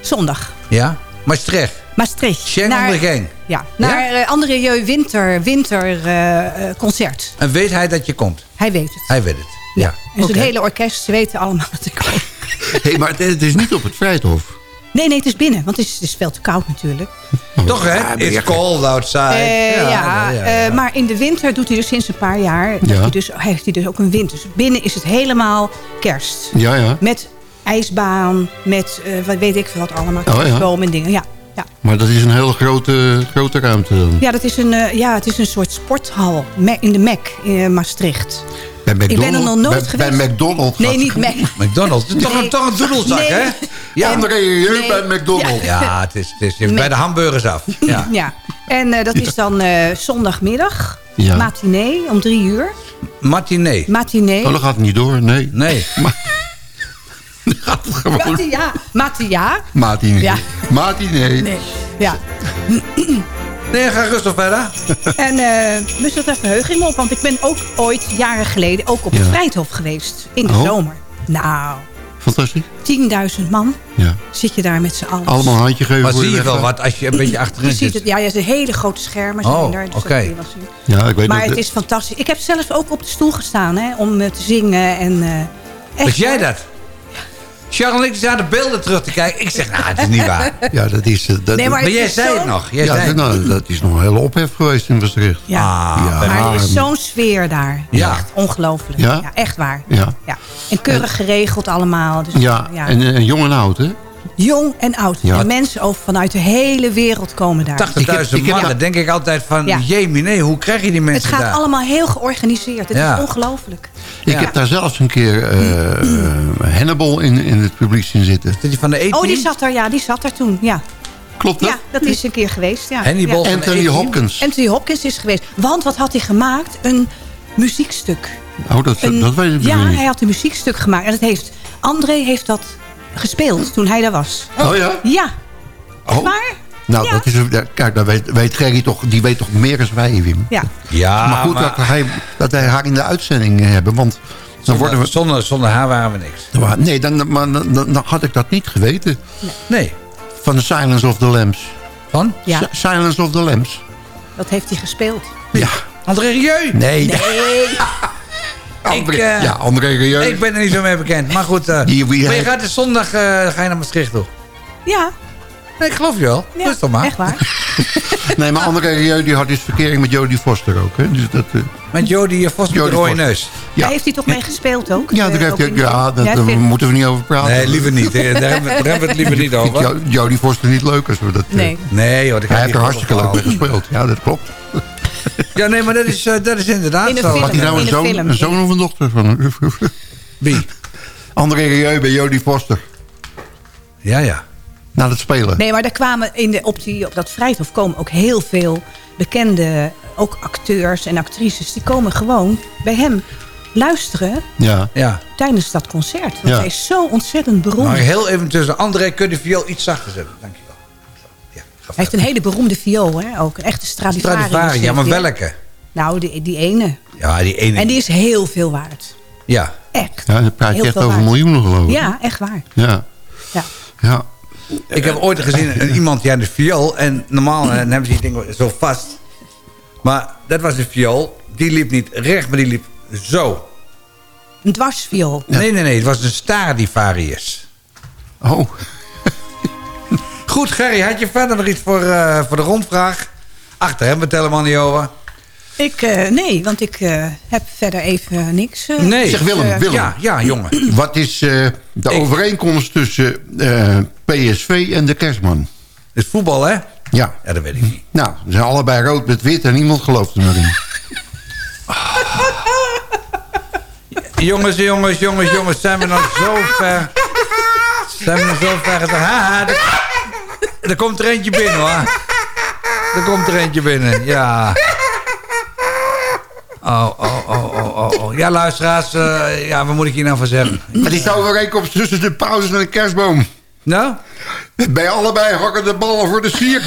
Zondag. Ja? Maastricht. Maastricht. Schengen Naar- onder gang. Ja, naar eh, André Rieu winter, winter eh, eh, concert. En weet hij dat je komt? Hij weet het. Hij weet het. Ja. En zijn Oké. hele orkest, ze weten allemaal dat ik kom. Hé, maar het, het is niet op het Vrijthof. Nee, nee, het is binnen, want het is, het is veel te koud natuurlijk. Toch hè? It's cold outside. Eh, ja, ja, ja, eh, maar in de winter doet hij dus sinds een paar jaar... dat Ja. hij dus, heeft hij dus ook een winter. Dus binnen is het helemaal kerst. Ja, ja. Met ijsbaan, met eh, wat weet ik veel wat allemaal. Oh, en dingen, ja. Ja. Maar dat is een hele grote, grote ruimte dan. Ja, dat is een, eh, ja, het is een soort sporthal in de Mac in Maastricht. Bij Ik ben er nog nooit bij, geweest. Bij McDonald's. Nee, niet Mac. McDonald's. Is toch, Nee. een, toch een doedelzak, Nee. hè? Ja, André Nee. bij McDonald's. ja het is, het is Nee. bij de hamburgers af. Ja. Ja, en eh, dat is dan eh, zondagmiddag, Ja. matinee om drie uur. Matinee. Matinee. Oh, dat gaat niet door, nee. Nee. Dan gaat het gewoon. Matia. Matia. Matinee. Ja. Matinee. Nee. Ja. Nee, ga rustig verder. En eh dus daar verheug ik me op. Want ik ben ook ooit, jaren geleden, ook op het Ja. Vrijthof geweest. In de Oh. zomer. Nou, Fantastisch. 10.000 man Ja. zit je daar met z'n allen. Allemaal een handje geven Maar voor zie je wel wat als je een beetje achterin Je ziet zit? het, ja, je hebt hele grote schermen Oh. Dus oké. dat. Ja, ik weet Maar dat- het is fantastisch. Ik heb zelf ook op de stoel gestaan hè, om eh, te zingen. En, eh echt, Was jij dat? Charles en ik zaten beelden terug te kijken. Ik zeg, nou, het is niet waar. Ja, dat is... Dat, Nee, maar jij is zei het nog. Jij ja, zei nou, dat is nog een hele ophef geweest in Maastricht. Ja. Ah, Ja. Maar er is zo'n sfeer daar. Ja. Echt ongelooflijk. Ja? Ja? echt waar. Ja. Ja. En keurig geregeld allemaal. Dus, Ja, En, eh, jong en oud, hè? Jong en oud. Ja. En mensen over vanuit de hele wereld komen daar. 80.000 Ik heb- man, dan denk ik altijd van... Ja. Jee, nee, hoe krijg je die Het mensen gaat daar? allemaal heel georganiseerd. Het Ja. is ongelooflijk. Ik Ja. heb daar zelfs een keer eh, eh, Hannibal in, in het publiek zien zitten. Zit je van de Oh, die zat er, ja, die zat er toen. Ja, Klopt dat? ja dat is een keer geweest. Ja. Hannibal Ja. Anthony E-team? Hopkins. Anthony Hopkins is geweest. Want wat had hij gemaakt? Een muziekstuk. Oh, dat, Een, dat weet ik ja, niet. hij had een muziekstuk gemaakt. En dat heeft, André heeft dat gespeeld toen hij daar was. Oh ja? Ja. Echt Oh. Nou, Ja. dat is, ja, kijk, dat weet, weet Gerry toch, die weet toch meer dan wij, Wim. Ja. Ja, maar goed, Dat, hij, dat wij haar in de uitzending hebben, want dan worden zonder, we... zonder, zonder haar waren we niks. Nee, dan, maar, dan, dan had ik dat niet geweten. Nee. Van de Silence of the Lambs. Van? Ja, Si- Silence of the Lambs. dat heeft hij gespeeld. Ja. André Rieu? Nee. Nee. André, Ik, eh, ja, André Rieu. Ik ben er niet zo mee bekend. Maar goed, eh, Die- wie maar je gaat dus zondag eh, ga je naar Maastricht toe. Ja, Nee, ik geloof je wel. ja Rustig maar. echt waar. Nee, maar André Rieu die had dus verkering met Jodie Foster ook. Hè? Dus dat, eh, Met Jodie met de Jodie rode Foster. neus. Ja. Daar heeft hij toch mee gespeeld ook? ja, Eh, daar, heeft hij- ja, daar moeten we niet over praten. Nee, liever niet. Daar hebben, we- daar hebben we het liever niet over. Jo- Jodie Foster niet leuk als we dat... eh, Nee. Nee, hoor. dat Hij heeft er hartstikke leuk mee gespeeld. Ja, dat klopt. Ja, nee, maar dat is, eh, dat is inderdaad In de zo. film. Had hij nou een de zoon, film. een zoon of een dochter van hem? Wie? André Rieu bij Jodie Foster. Ja, ja. Na het spelen. Nee, maar daar kwamen in de, op, die, op dat Vrijthof komen ook heel veel bekende, ook acteurs en actrices, die komen gewoon bij hem luisteren Ja. ja. tijdens dat concert. Want Ja. hij is zo ontzettend beroemd. Maar heel even tussen. André, kun je de viool iets zachter zetten? Dankjewel. Ja, ga heeft een hele beroemde viool, hè? ook een echte Stradivarius. Stradivari, ja, maar hij. welke? Nou, die, die ene. Ja, die ene. En die is heel veel waard. Ja. Echt. Ja, dan praat je Heel echt over waard. miljoenen geloof ik. Ja, echt waar. Ja. Ja. ja. Ik heb ooit gezien een- iemand die aan de viool. En normaal eh, dan hebben ze die dingen zo vast. Maar dat was een viool. Die liep niet recht, maar die liep zo. Een dwarsviool. Nee, nee, nee. Het was een Stradivarius. Oh. Goed, Gerry. Had je verder nog iets voor, eh, voor de rondvraag? Achter hem, we tellen helemaal niet over. Ik, eh, nee, want ik eh, heb verder even niks. Nee. Zeg Willem, Willem. Ja, ja, jongen. Wat is eh, de Ik- overeenkomst tussen eh, PSV en de kerstman? Het is voetbal, hè? Ja. Ja, dat weet ik niet. Nou, ze zijn allebei rood met wit en niemand gelooft er meer in. Jongens, jongens, jongens, jongens, zijn we nog zo ver? Zijn we nog zo ver? Haha, er komt er eentje binnen, hoor. Er komt er eentje binnen, ja. Oh, oh, oh, oh, oh, oh. Ja, luisteraars, eh, ja, wat moet ik hier nou van zeggen? Wat is overeenkomst tussen de pauzes en de kerstboom? Nou? Bij allebei hakken de ballen voor de sier.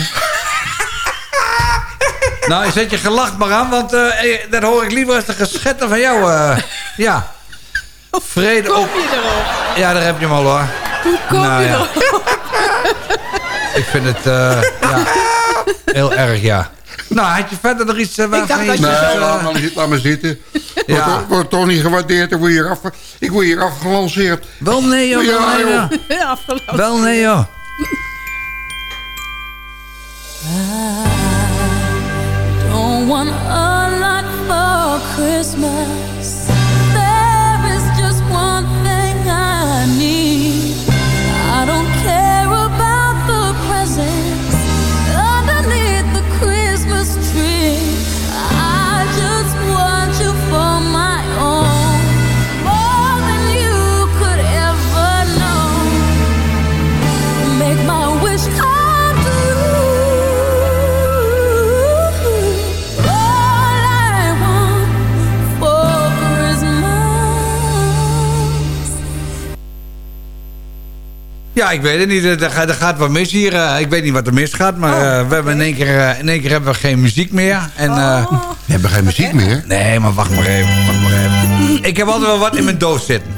Nou, zet je gelacht maar aan, want eh, eh, dat hoor ik liever als de geschetter van jou. eh. ja. Vrede op. Ja, daar heb je hem al hoor. Hoe kom Nou, je ja. erop? Ik vind het eh, ja, heel erg, ja. Nou, had je verder nog iets uh, waarvan dacht je... dat je- Nee, eh, laat maar, zitten, laat maar zitten. Ja. Wordt, toch- wordt toch niet gewaardeerd. Ik word hier, af, ik word hier afgelanceerd. Wel nee, joh. Wel Ja, nee, joh. joh. Ja. Wel nee, joh. Don't want a lot for Christmas. Ja, ik weet het niet. Er gaat, er gaat wat mis hier. eh, ik weet niet wat er misgaat. Maar eh, we hebben in, één keer, eh, in één keer hebben we geen muziek meer. En, eh, We hebben geen muziek meer. Nee, maar wacht maar even. Wacht maar even. Ik heb altijd wel wat in mijn doos zitten.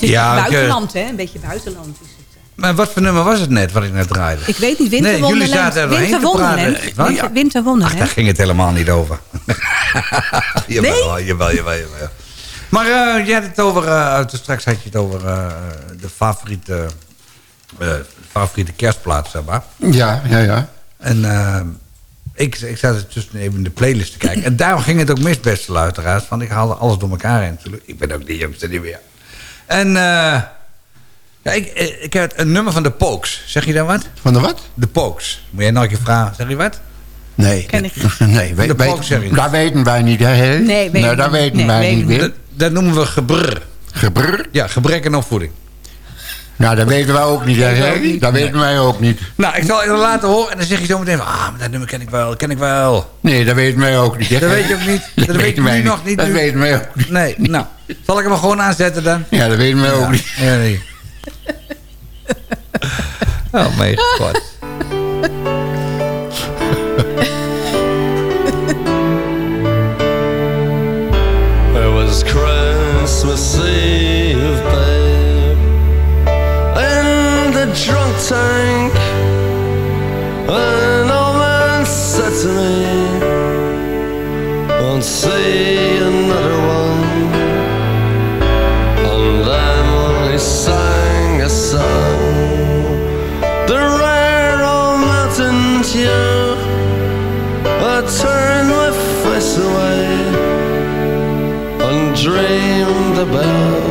Het, oh, het is Ja, ik, eh, buitenland, hè? Een beetje buitenland is het. Maar wat voor nummer was het net wat ik net draaide? Ik weet niet, Nee, jullie Winterwonderland. zaten er Winterwonderland. praten. Wat? Winter, Ach, Winterwonderland. daar ging het helemaal niet over. jawel, jawel, jawel, jawel. Maar eh, je had het over, eh, toen straks had je het over eh, de favoriete, eh, favoriete kerstplaat, zeg maar. Ja, ja, ja. En eh, ik, ik zat er tussen even in de playlist te kijken. En daarom ging het ook mis, beste luisteraars. Want ik haalde alles door elkaar in natuurlijk. Ik ben ook de jongste niet meer. En eh, ja, ik, eh, ik heb een nummer van de Pokes. Zeg je dan wat? Van de wat? De Pokes. Moet jij nog een keer vragen? Zeg je wat? Nee. Ken ik. Nee, weet, De weet- daar weten wij niet, hè? Nee, weet ik daar niet. weten Nee, wij weet niet ik weer. Dat, dat noemen we gebrr. Gebrr? Ja, gebrek aan opvoeding. Nou, dat weten wij ook niet, hè. Dat weten wij ook niet. Nou, ik zal je dat laten horen en dan zeg je zo meteen van... Ah, maar dat nummer ken ik wel, ken ik wel. Nee, dat weten wij ook niet. hè. Dat weet je ook niet. Dat, weet je weten wij nu nog niet. Dat nu. weten wij ook niet. Nee, nou. Zal ik hem gewoon aanzetten dan? Ja, dat weten wij ook niet. Ja, nee. Oh, mijn god. It was Christmas Eve, babe, in the drunk tank. Dreamed about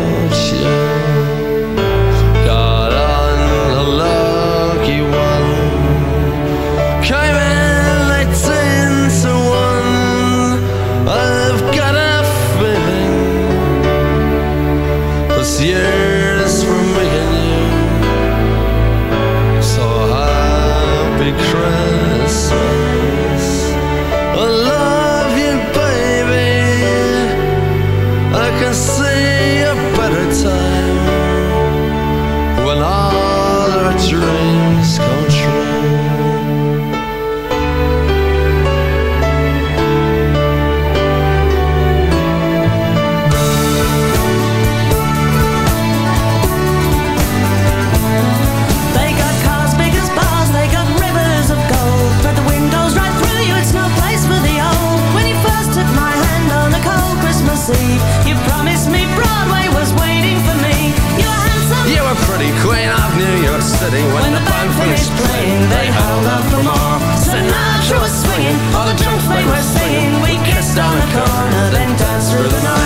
was swinging, all the drunks we were singing. We kissed on the corner, then danced through the night.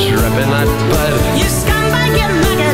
Dead on a drip in that bed. You scumbag, you maggot,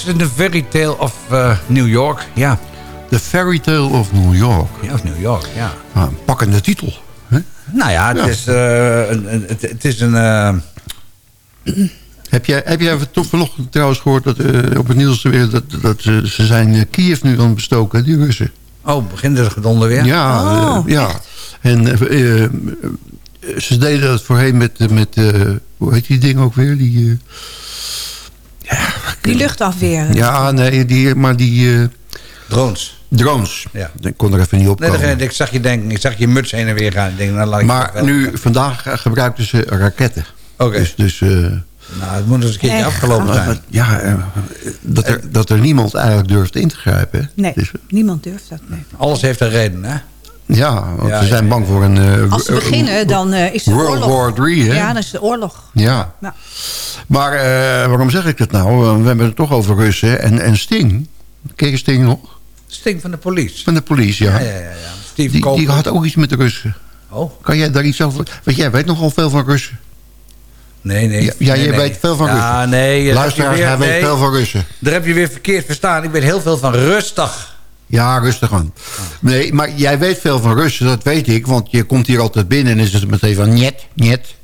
Pokes in the Fairy Tale of eh, New York. Ja. The Fairy Tale of New York. Ja, of New York, ja. Ah, een pakkende titel. Hè? Nou ja, het Ja. is eh, een... een- het, het is een... eh, Heb jij, heb jij toch vanochtend trouwens gehoord dat, eh, op het nieuws weer dat, dat ze, ze zijn Kiev nu aan het bestoken, die Russen? oh, begint het gedonder weer? Ja, Oh, ja. En ze deden dat voorheen met, met eh, hoe heet die ding ook weer? Die, eh, Die luchtafweer. ja, nee, die, maar die eh, Drones. drones. Ja. Ik kon er even niet op Nee, komen. dat- ik zag je denken, ik zag je muts heen en weer gaan. Ik denk, nou, laat ik maar nu, vandaag eh, gebruikten ze raketten. Oké. Dus, dus eh, Nou, het moet eens een keertje Echt? afgelopen zijn. ja, eh, dat, er, dat er niemand eigenlijk durft in te grijpen. hè. Nee, Dus, niemand durft dat. Nee. Alles heeft een reden, hè? Ja, want Ja, ze zijn ja, bang voor een... eh, Als we beginnen, dan eh, is het World oorlog. War III, hè? Ja, dan is de oorlog. Ja. Ja. Maar eh, waarom zeg ik dat nou? Eh, We hebben het toch over Russen. En, en Sting, ken je Sting nog? Sting van de police. Van de police, ja. Ja, ja, ja. ja. Steve Die, die had ook iets met de Russen. Oh. Kan jij daar iets over... Want jij weet nogal veel van Russen. Nee, nee. Ja, ja, nee, je nee. weet veel van ja, Russen. nee. daar Luisteraars, hij weet nee, veel van Russen. Daar heb je weer verkeerd verstaan. Ik weet heel veel van rustig. Ja, rustig aan. Nee, maar jij weet veel van Russen, dat weet ik. Want je komt hier altijd binnen en is het meteen van net, net.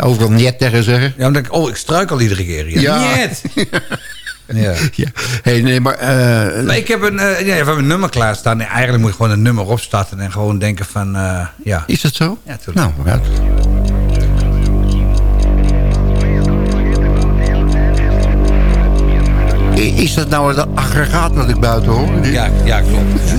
Overal net tegen zeggen. Ja, dan denk ik, oh, ik struikel iedere keer. hier. Ja. Niet. ja. Ja. Hey, nee, maar... eh, Maar ik heb een, eh, ja, een nummer klaarstaan. Eigenlijk moet je gewoon een nummer opstarten en gewoon denken van, eh, ja. Is dat zo? Ja, tuurlijk. Nou, vooruit. Is dat nou het aggregaat wat ik buiten hoor? Ja, ja klopt.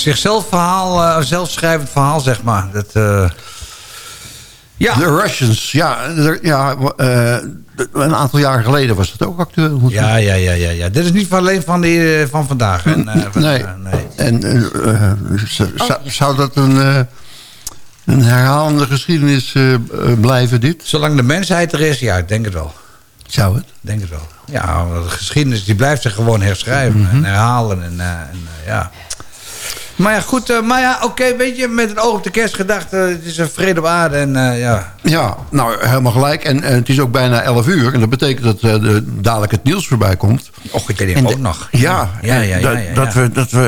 Zichzelf verhaal, eh, zelfschrijvend verhaal, zeg maar. Dat, eh, ja. De Russians, ja. er- ja eh, een aantal jaar geleden was dat ook actueel. Ja, ja, ja, ja, ja. Dit is niet alleen van, die, van vandaag. En, eh, nee. nee. En z- zou- dat een, eh, een herhalende geschiedenis blijven, dit? Zolang de mensheid er is, ja, ik denk het wel. Zou het? Ik denk het wel. Ja, de geschiedenis die blijft zich gewoon herschrijven Mhm. en herhalen. En, eh, en, ja. Maar ja, goed. eh, maar ja, oké, weet je, met het oog op de kerst gedacht... eh, het is een vrede op aarde en eh, ja... Ja, nou, helemaal gelijk. En, het is ook bijna 11 uur. En dat betekent dat de, dadelijk het nieuws voorbij komt. Och, ik En ook nog. Ja, Ja, ja, ja, dat, ja, ja. dat we, dat we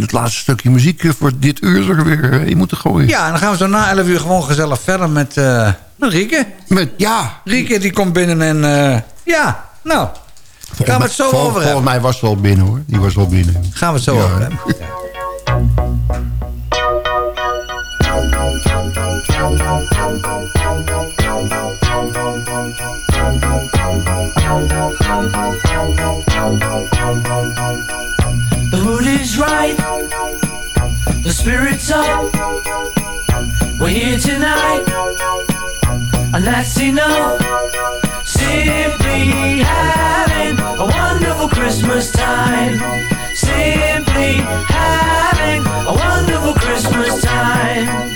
het laatste stukje muziek voor dit uur er weer in moeten gooien. Ja, en dan gaan we zo na 11 uur gewoon gezellig verder met Rieke. Met, ja. Rieke die komt binnen en ja, nou, gaan we het zo over Volgens hebben. mij was het wel binnen hoor. Die was wel binnen. Gaan we het zo over hebben. The mood is right, the spirit's up. We're here tonight, and that's enough. Simply having a wonderful Christmas time. Simply having a wonderful Christmas time.